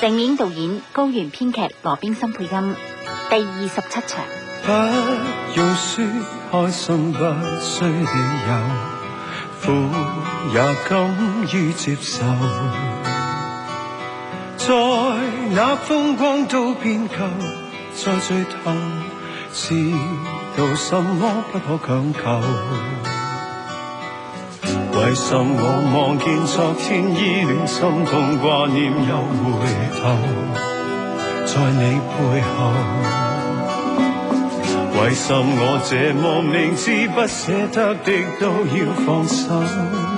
成片导演、高原编剧、罗冰森配音，第二十七场。不用说，开心不需理由，苦也敢于接受，在那风光都变旧，在最头，知道什么不可强求。为什么我望见昨天依恋、心痛、挂念，又回头在你背后？为什么我这么明知不舍得的，都要放手？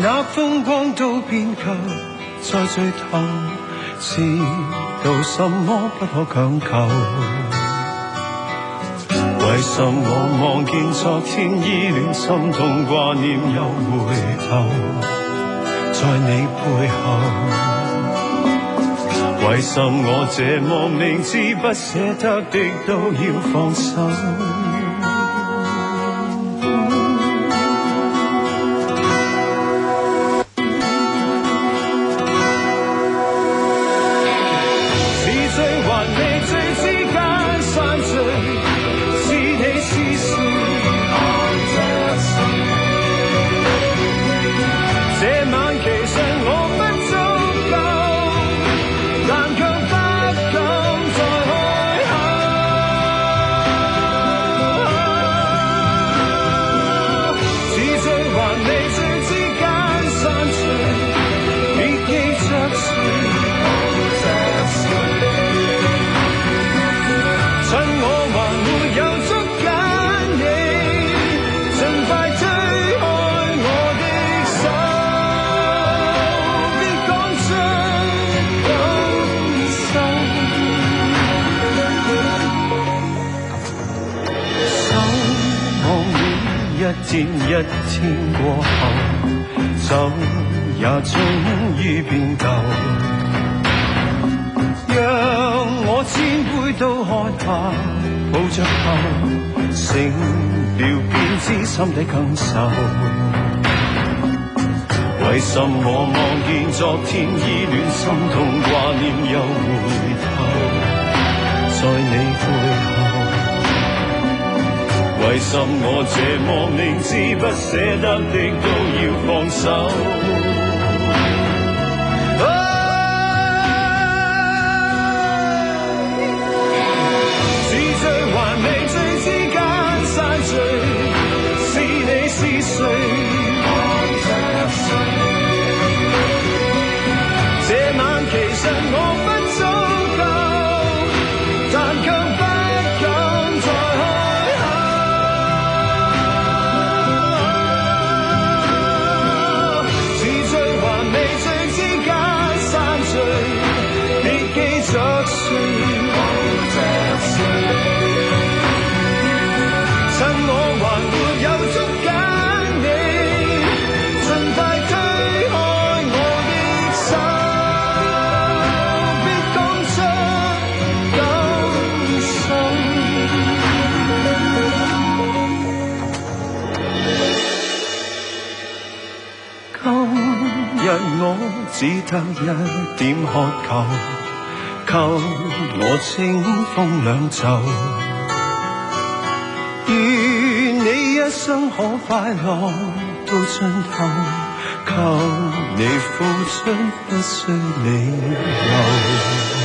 那风光都变旧，在追头，知道什么不可强求。为什么望见昨天依恋、心痛、挂念又回头，在你背后？为什么这么明知不舍得的都要放手？都害怕，抱着头，醒了便知心底感受。为什么望见昨天依恋，心痛挂念又回头在你背后？为什么这么明知不舍得的都要放手？得一点渴求，求我清风两袖，愿你一生可快乐到尽头，求你付出不需理由。